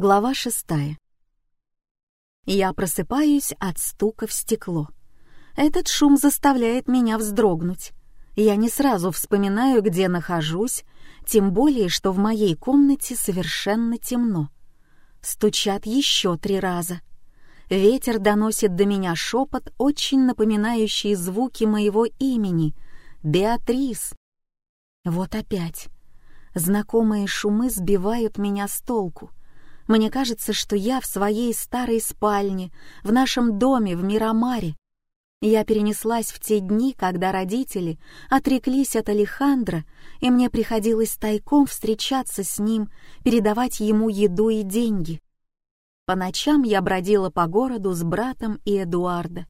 Глава шестая. Я просыпаюсь от стука в стекло. Этот шум заставляет меня вздрогнуть. Я не сразу вспоминаю, где нахожусь, тем более, что в моей комнате совершенно темно. Стучат еще три раза. Ветер доносит до меня шепот, очень напоминающий звуки моего имени — Беатрис. Вот опять. Знакомые шумы сбивают меня с толку. Мне кажется, что я в своей старой спальне, в нашем доме в Мирамаре. Я перенеслась в те дни, когда родители отреклись от Алехандра, и мне приходилось тайком встречаться с ним, передавать ему еду и деньги. По ночам я бродила по городу с братом и Эдуардо,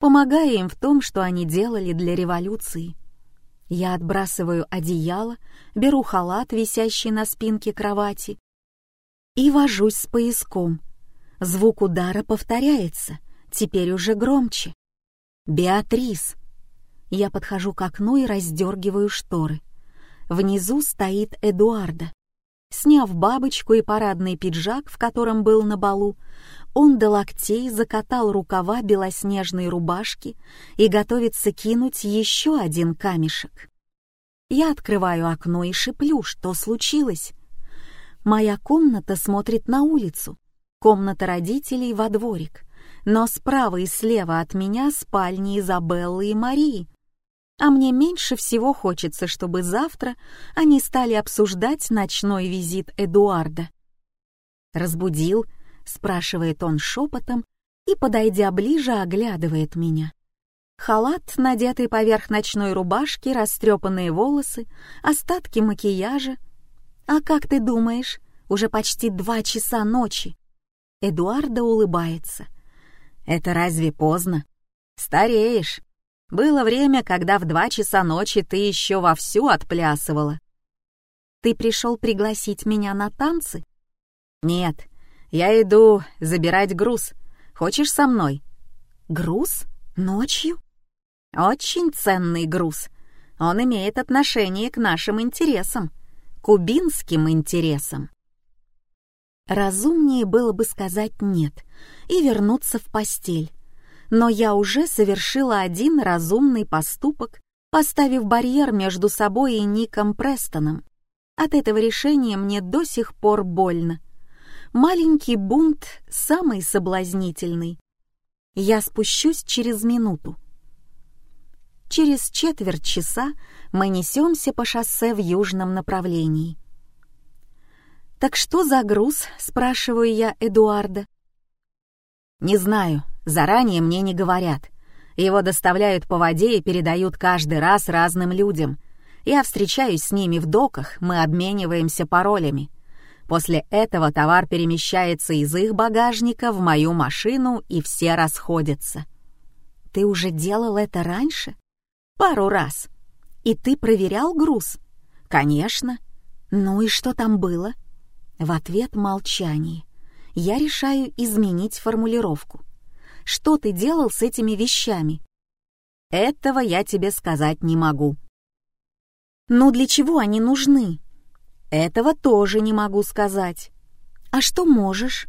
помогая им в том, что они делали для революции. Я отбрасываю одеяло, беру халат, висящий на спинке кровати, и вожусь с пояском. Звук удара повторяется, теперь уже громче. «Беатрис!» Я подхожу к окну и раздергиваю шторы. Внизу стоит Эдуарда. Сняв бабочку и парадный пиджак, в котором был на балу, он до локтей закатал рукава белоснежной рубашки и готовится кинуть еще один камешек. Я открываю окно и шиплю, что случилось. Моя комната смотрит на улицу, комната родителей во дворик, но справа и слева от меня спальни Изабеллы и Марии а мне меньше всего хочется, чтобы завтра они стали обсуждать ночной визит Эдуарда. «Разбудил?» — спрашивает он шепотом и, подойдя ближе, оглядывает меня. Халат, надетый поверх ночной рубашки, растрепанные волосы, остатки макияжа. «А как ты думаешь? Уже почти два часа ночи». Эдуарда улыбается. «Это разве поздно? Стареешь. Было время, когда в два часа ночи ты еще вовсю отплясывала. Ты пришел пригласить меня на танцы? Нет, я иду забирать груз. Хочешь со мной? Груз? Ночью? Очень ценный груз. Он имеет отношение к нашим интересам, кубинским интересам. Разумнее было бы сказать «нет» и вернуться в постель но я уже совершила один разумный поступок, поставив барьер между собой и Ником Престоном. От этого решения мне до сих пор больно. Маленький бунт самый соблазнительный. Я спущусь через минуту. Через четверть часа мы несемся по шоссе в южном направлении. «Так что за груз?» — спрашиваю я Эдуарда. «Не знаю», Заранее мне не говорят. Его доставляют по воде и передают каждый раз разным людям. Я встречаюсь с ними в доках, мы обмениваемся паролями. После этого товар перемещается из их багажника в мою машину, и все расходятся. Ты уже делал это раньше? Пару раз. И ты проверял груз? Конечно. Ну и что там было? В ответ молчание. Я решаю изменить формулировку. Что ты делал с этими вещами?» «Этого я тебе сказать не могу». «Ну для чего они нужны?» «Этого тоже не могу сказать». «А что можешь?»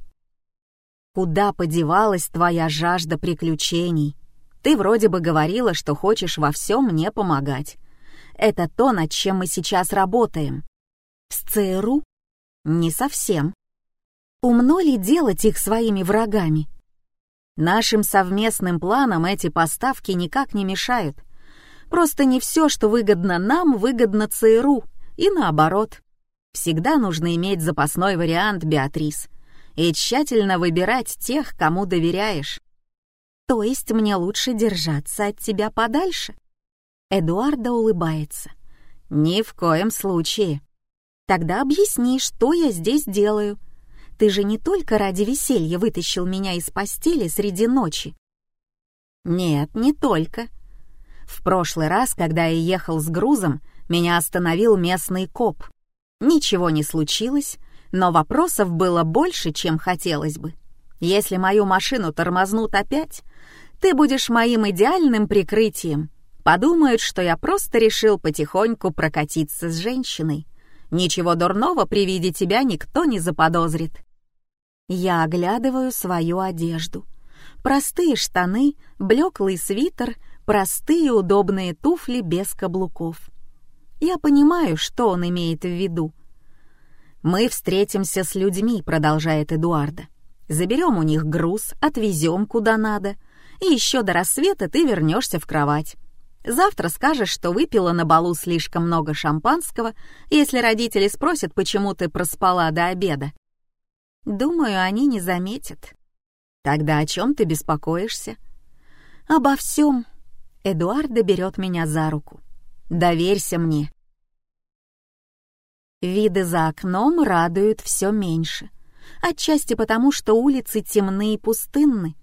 «Куда подевалась твоя жажда приключений? Ты вроде бы говорила, что хочешь во всем мне помогать. Это то, над чем мы сейчас работаем». «С ЦРУ?» «Не совсем». «Умно ли делать их своими врагами?» Нашим совместным планам эти поставки никак не мешают. Просто не все, что выгодно нам, выгодно ЦРУ, и наоборот. Всегда нужно иметь запасной вариант, Беатрис, и тщательно выбирать тех, кому доверяешь. То есть мне лучше держаться от тебя подальше? Эдуарда улыбается. Ни в коем случае. Тогда объясни, что я здесь делаю. Ты же не только ради веселья вытащил меня из постели среди ночи. Нет, не только. В прошлый раз, когда я ехал с грузом, меня остановил местный коп. Ничего не случилось, но вопросов было больше, чем хотелось бы. Если мою машину тормознут опять, ты будешь моим идеальным прикрытием. Подумают, что я просто решил потихоньку прокатиться с женщиной. Ничего дурного при виде тебя никто не заподозрит. Я оглядываю свою одежду. Простые штаны, блеклый свитер, простые удобные туфли без каблуков. Я понимаю, что он имеет в виду. «Мы встретимся с людьми», — продолжает Эдуарда. «Заберем у них груз, отвезем куда надо, и еще до рассвета ты вернешься в кровать. Завтра скажешь, что выпила на балу слишком много шампанского, если родители спросят, почему ты проспала до обеда. Думаю, они не заметят. Тогда о чем ты беспокоишься? Обо всем. Эдуарда берет меня за руку. Доверься мне. Виды за окном радуют все меньше. Отчасти потому, что улицы темны и пустынны.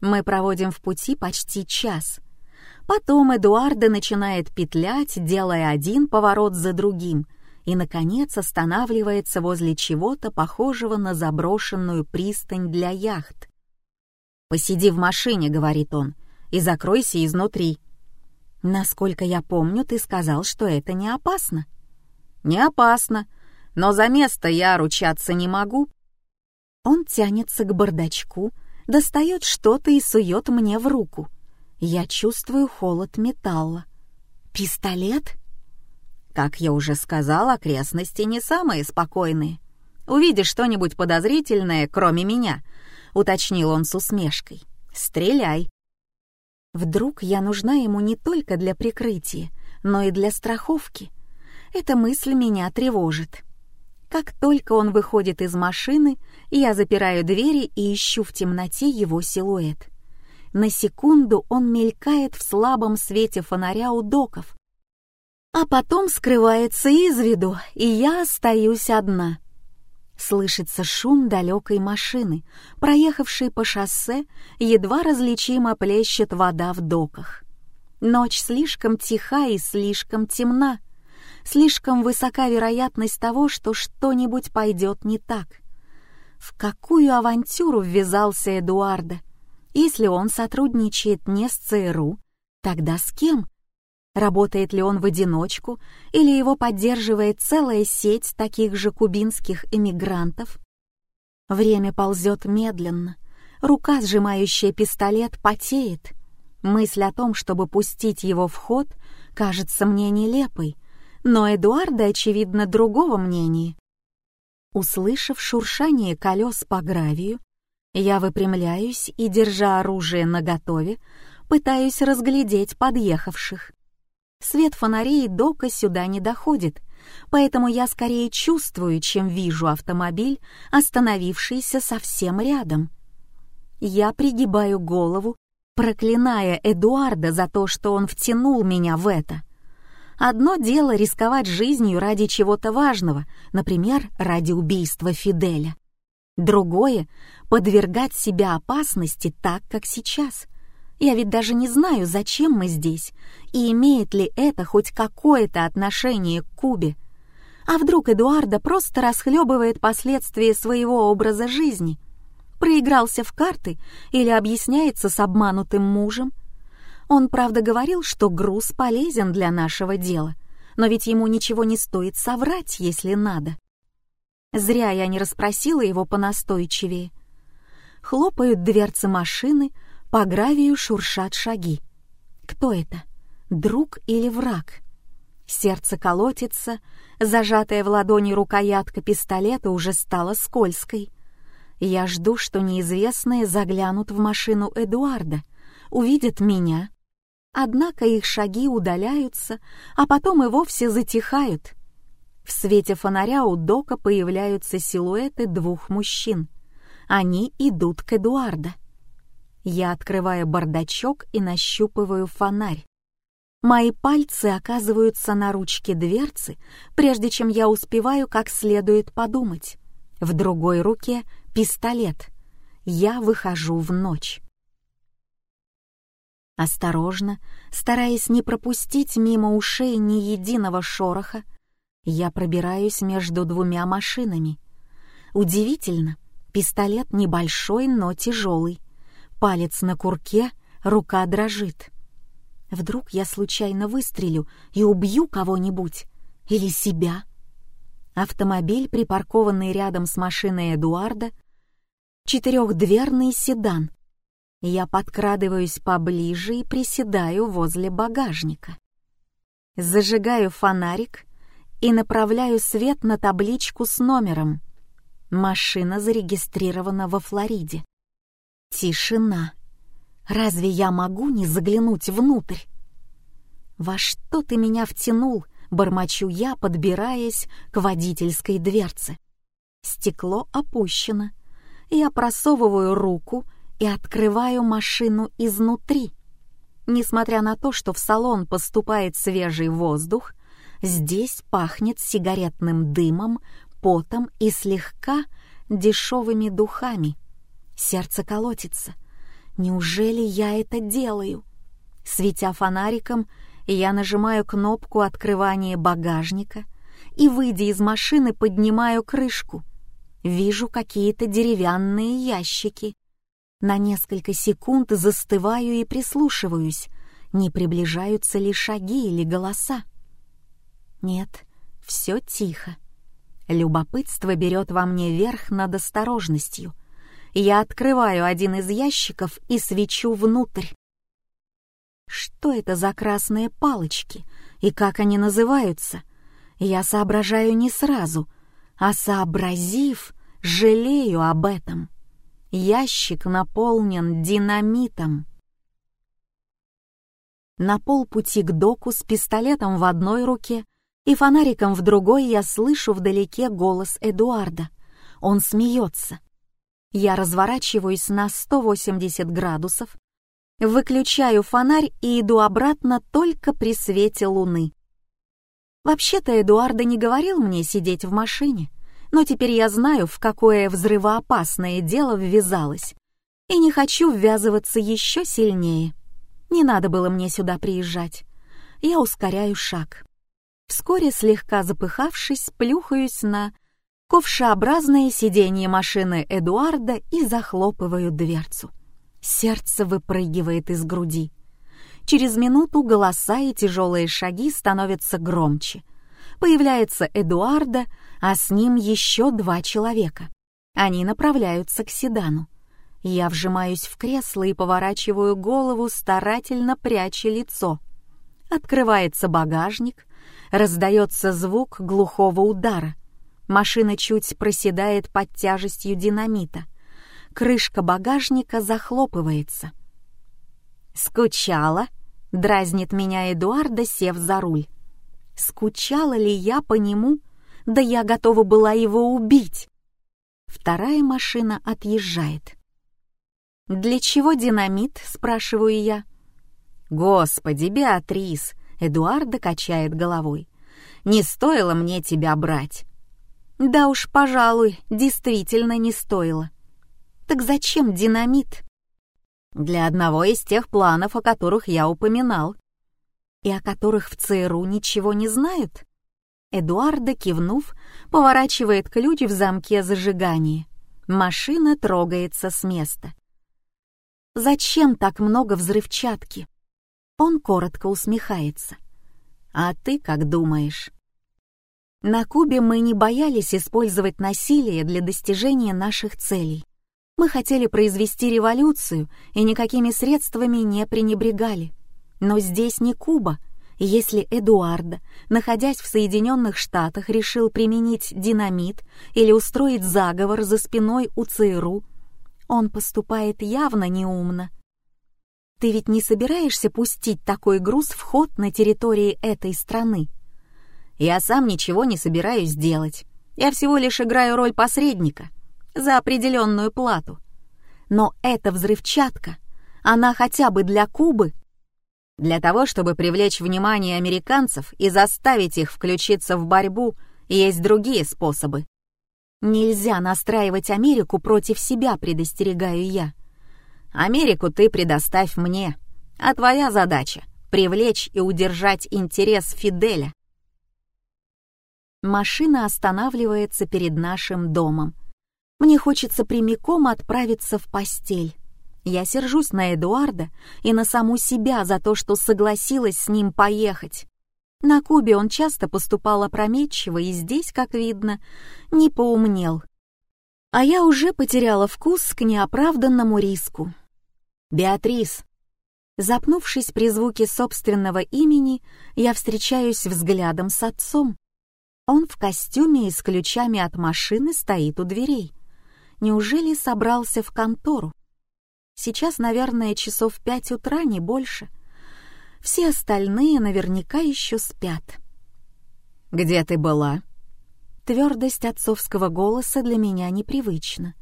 Мы проводим в пути почти час. Потом Эдуарда начинает петлять, делая один поворот за другим — и, наконец, останавливается возле чего-то похожего на заброшенную пристань для яхт. «Посиди в машине», — говорит он, — «и закройся изнутри». «Насколько я помню, ты сказал, что это не опасно». «Не опасно, но за место я ручаться не могу». Он тянется к бардачку, достает что-то и сует мне в руку. Я чувствую холод металла. «Пистолет?» Как я уже сказал, окрестности не самые спокойные. Увидишь что-нибудь подозрительное, кроме меня, уточнил он с усмешкой. Стреляй. Вдруг я нужна ему не только для прикрытия, но и для страховки. Эта мысль меня тревожит. Как только он выходит из машины, я запираю двери и ищу в темноте его силуэт. На секунду он мелькает в слабом свете фонаря у доков, а потом скрывается из виду, и я остаюсь одна. Слышится шум далекой машины, проехавшей по шоссе, едва различимо плещет вода в доках. Ночь слишком тиха и слишком темна. Слишком высока вероятность того, что что-нибудь пойдет не так. В какую авантюру ввязался Эдуарда? Если он сотрудничает не с ЦРУ, тогда с кем? Работает ли он в одиночку или его поддерживает целая сеть таких же кубинских эмигрантов? Время ползет медленно. Рука, сжимающая пистолет, потеет. Мысль о том, чтобы пустить его в ход, кажется мне нелепой, но Эдуарда, очевидно, другого мнения. Услышав шуршание колес по гравию, я выпрямляюсь и, держа оружие наготове, пытаюсь разглядеть подъехавших. Свет фонарей дока сюда не доходит, поэтому я скорее чувствую, чем вижу автомобиль, остановившийся совсем рядом. Я пригибаю голову, проклиная Эдуарда за то, что он втянул меня в это. Одно дело рисковать жизнью ради чего-то важного, например, ради убийства Фиделя. Другое — подвергать себя опасности так, как сейчас — я ведь даже не знаю, зачем мы здесь, и имеет ли это хоть какое-то отношение к Кубе. А вдруг Эдуарда просто расхлебывает последствия своего образа жизни? Проигрался в карты или объясняется с обманутым мужем? Он, правда, говорил, что груз полезен для нашего дела, но ведь ему ничего не стоит соврать, если надо. Зря я не расспросила его понастойчивее. Хлопают дверцы машины, по гравию шуршат шаги. Кто это? Друг или враг? Сердце колотится, зажатая в ладони рукоятка пистолета уже стала скользкой. Я жду, что неизвестные заглянут в машину Эдуарда, увидят меня. Однако их шаги удаляются, а потом и вовсе затихают. В свете фонаря у Дока появляются силуэты двух мужчин. Они идут к Эдуарда. Я открываю бардачок и нащупываю фонарь. Мои пальцы оказываются на ручке дверцы, прежде чем я успеваю как следует подумать. В другой руке пистолет. Я выхожу в ночь. Осторожно, стараясь не пропустить мимо ушей ни единого шороха, я пробираюсь между двумя машинами. Удивительно, пистолет небольшой, но тяжелый. Палец на курке, рука дрожит. Вдруг я случайно выстрелю и убью кого-нибудь или себя. Автомобиль, припаркованный рядом с машиной Эдуарда, Четырехдверный седан. Я подкрадываюсь поближе и приседаю возле багажника. Зажигаю фонарик и направляю свет на табличку с номером. Машина зарегистрирована во Флориде. Тишина. Разве я могу не заглянуть внутрь? «Во что ты меня втянул?» — бормочу я, подбираясь к водительской дверце. Стекло опущено. Я просовываю руку и открываю машину изнутри. Несмотря на то, что в салон поступает свежий воздух, здесь пахнет сигаретным дымом, потом и слегка дешевыми духами. Сердце колотится. Неужели я это делаю? Светя фонариком, я нажимаю кнопку открывания багажника и, выйдя из машины, поднимаю крышку. Вижу какие-то деревянные ящики. На несколько секунд застываю и прислушиваюсь, не приближаются ли шаги или голоса. Нет, все тихо. Любопытство берет во мне верх над осторожностью. Я открываю один из ящиков и свечу внутрь. Что это за красные палочки и как они называются? Я соображаю не сразу, а сообразив, жалею об этом. Ящик наполнен динамитом. На полпути к доку с пистолетом в одной руке и фонариком в другой я слышу вдалеке голос Эдуарда. Он смеется. Я разворачиваюсь на 180 градусов Выключаю фонарь и иду обратно только при свете луны. Вообще-то Эдуарда не говорил мне сидеть в машине, но теперь я знаю, в какое взрывоопасное дело ввязалась, и не хочу ввязываться еще сильнее. Не надо было мне сюда приезжать. Я ускоряю шаг. Вскоре, слегка запыхавшись, плюхаюсь на ковшеобразное сиденье машины Эдуарда и захлопываю дверцу. Сердце выпрыгивает из груди. Через минуту голоса и тяжелые шаги становятся громче. Появляется Эдуарда, а с ним еще два человека. Они направляются к седану. Я вжимаюсь в кресло и поворачиваю голову, старательно пряча лицо. Открывается багажник, раздается звук глухого удара. Машина чуть проседает под тяжестью динамита крышка багажника захлопывается. «Скучала?» — дразнит меня Эдуарда, сев за руль. «Скучала ли я по нему? Да я готова была его убить!» Вторая машина отъезжает. «Для чего динамит?» — спрашиваю я. «Господи, Беатрис!» — Эдуарда качает головой. «Не стоило мне тебя брать». «Да уж, пожалуй, действительно не стоило». Так зачем динамит? Для одного из тех планов, о которых я упоминал. И о которых в ЦРУ ничего не знают? Эдуарда, кивнув, поворачивает ключ в замке зажигания. Машина трогается с места. «Зачем так много взрывчатки?» Он коротко усмехается. «А ты как думаешь?» На Кубе мы не боялись использовать насилие для достижения наших целей. Мы хотели произвести революцию и никакими средствами не пренебрегали. Но здесь не Куба, если Эдуарда, находясь в Соединенных Штатах, решил применить динамит или устроить заговор за спиной у ЦРУ, он поступает явно неумно. Ты ведь не собираешься пустить такой груз в ход на территории этой страны? Я сам ничего не собираюсь делать. Я всего лишь играю роль посредника — за определенную плату. Но эта взрывчатка, она хотя бы для Кубы. Для того, чтобы привлечь внимание американцев и заставить их включиться в борьбу, есть другие способы. Нельзя настраивать Америку против себя, предостерегаю я. Америку ты предоставь мне, а твоя задача — привлечь и удержать интерес Фиделя. Машина останавливается перед нашим домом. Мне хочется прямиком отправиться в постель. Я сержусь на Эдуарда и на саму себя за то, что согласилась с ним поехать. На Кубе он часто поступал опрометчиво и здесь, как видно, не поумнел. А я уже потеряла вкус к неоправданному риску. «Беатрис!» Запнувшись при звуке собственного имени, я встречаюсь взглядом с отцом. Он в костюме и с ключами от машины стоит у дверей. Неужели собрался в контору? Сейчас, наверное, часов пять утра, не больше. Все остальные наверняка еще спят. «Где ты была?» Твердость отцовского голоса для меня непривычна.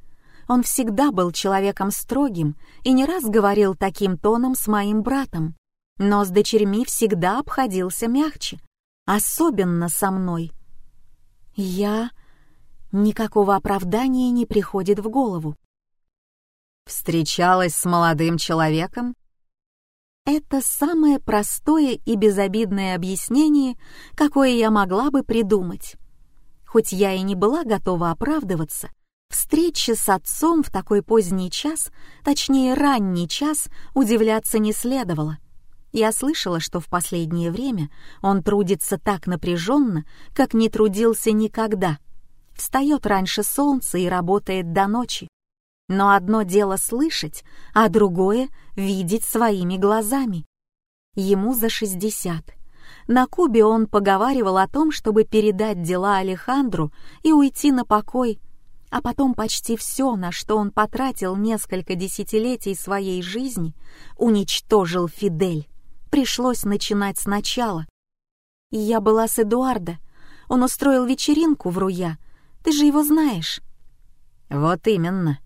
Он всегда был человеком строгим и не раз говорил таким тоном с моим братом, но с дочерьми всегда обходился мягче, особенно со мной. Я... Никакого оправдания не приходит в голову. Встречалась с молодым человеком? Это самое простое и безобидное объяснение, какое я могла бы придумать. Хоть я и не была готова оправдываться, встрече с отцом в такой поздний час, точнее ранний час, удивляться не следовало. Я слышала, что в последнее время он трудится так напряженно, как не трудился никогда. Встает раньше солнца и работает до ночи. Но одно дело слышать, а другое — видеть своими глазами. Ему за шестьдесят. На Кубе он поговаривал о том, чтобы передать дела Алехандру и уйти на покой, а потом почти все, на что он потратил несколько десятилетий своей жизни, уничтожил Фидель. Пришлось начинать сначала. Я была с Эдуардо. Он устроил вечеринку в Руя. Ты же его знаешь. Вот именно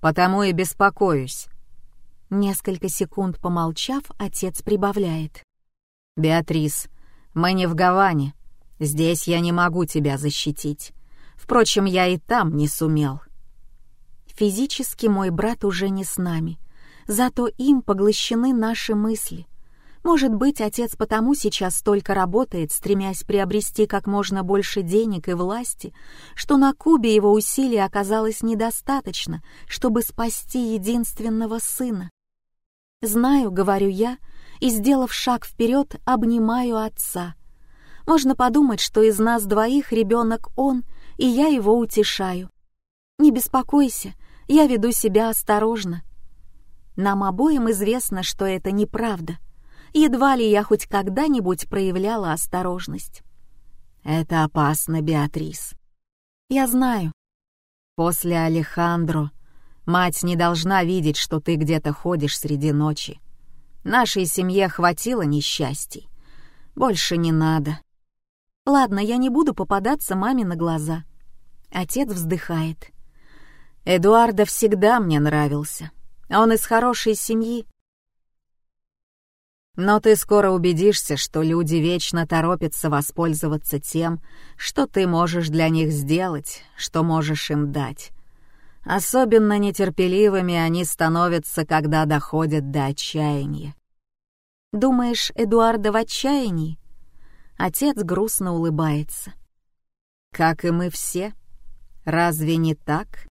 потому и беспокоюсь». Несколько секунд помолчав, отец прибавляет. «Беатрис, мы не в Гаване. Здесь я не могу тебя защитить. Впрочем, я и там не сумел». Физически мой брат уже не с нами, зато им поглощены наши мысли. Может быть, отец потому сейчас столько работает, стремясь приобрести как можно больше денег и власти, что на Кубе его усилий оказалось недостаточно, чтобы спасти единственного сына. «Знаю», — говорю я, и, сделав шаг вперед, обнимаю отца. Можно подумать, что из нас двоих ребенок он, и я его утешаю. Не беспокойся, я веду себя осторожно. Нам обоим известно, что это неправда — едва ли я хоть когда-нибудь проявляла осторожность. «Это опасно, Беатрис». «Я знаю». «После Алехандро мать не должна видеть, что ты где-то ходишь среди ночи. Нашей семье хватило несчастий. Больше не надо». «Ладно, я не буду попадаться маме на глаза». Отец вздыхает. «Эдуарда всегда мне нравился. Он из хорошей семьи, но ты скоро убедишься, что люди вечно торопятся воспользоваться тем, что ты можешь для них сделать, что можешь им дать. Особенно нетерпеливыми они становятся, когда доходят до отчаяния. Думаешь, Эдуарда в отчаянии? Отец грустно улыбается. Как и мы все. Разве не так?